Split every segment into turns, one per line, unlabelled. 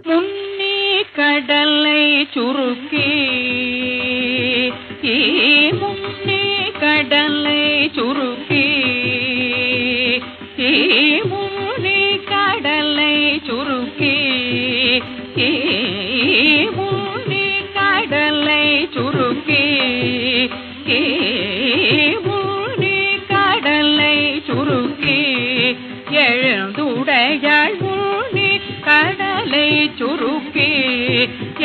முன்னே கடலை சுருக்கி முன்னே கடலை சுருக்கி முன்னே கடலை சுருக்கி முன்னே கடலை சுருக்கி. சுருக்கி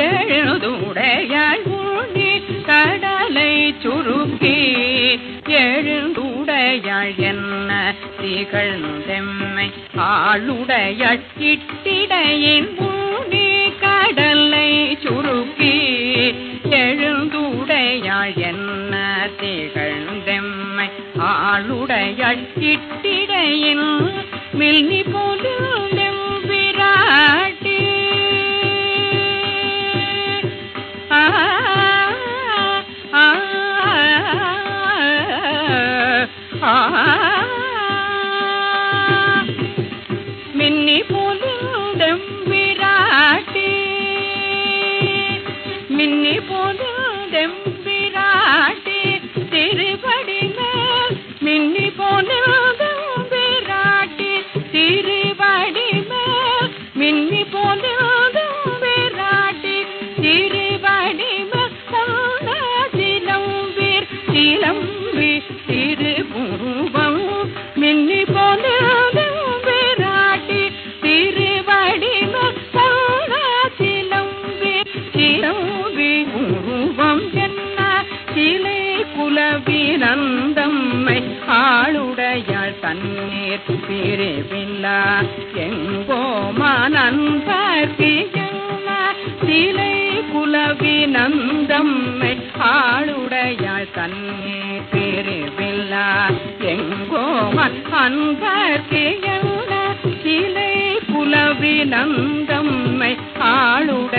எழுதுடையாய் முன்னி கடலை சுருக்கி எழுந்துடையாள் என்ன திகழ்ந்தெம்மை ஆளுடைய இட்டிடையின் முன்னி கடலை சுருக்கி எழுந்துடையாள் என்ன திகழ்ந்தெம்மை ஆளுடைய இட்டிடையின் மில்னி போலும் மின்னி போலும் விராட்டி. மின்னி போலும் விராட்டி. திருபடி மேல் மின்னி போலும் விராட்டி. திருபடி மேல் மின்னி போலும் விராட்டி. திருபடி மேல் சொன்ன சிலம்பீர் சிலம்பி திருபுருவம் உருவம் என்ன? சிலை குலவி நந்தம்மை ஆளுடையாள் தண்ணீர் பிரிவில்லா. எங்கோமா நண்பர்க்கு என்ன? சிலை குலவி நந்தம்மை ஆளுடையாள் தண்ணீர் பிரிவில்லா. எங்கோமா அன்பர்க்கு என்ன? சிலை குலவி நந்தம்மை ஆளுடைய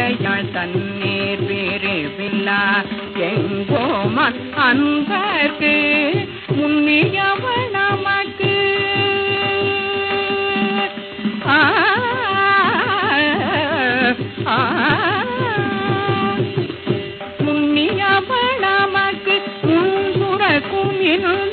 அன்பர்க்கு முன்னியவள் நமக்கு. முன்னியவள் நமக்கு முன்புறக்கும் எனும்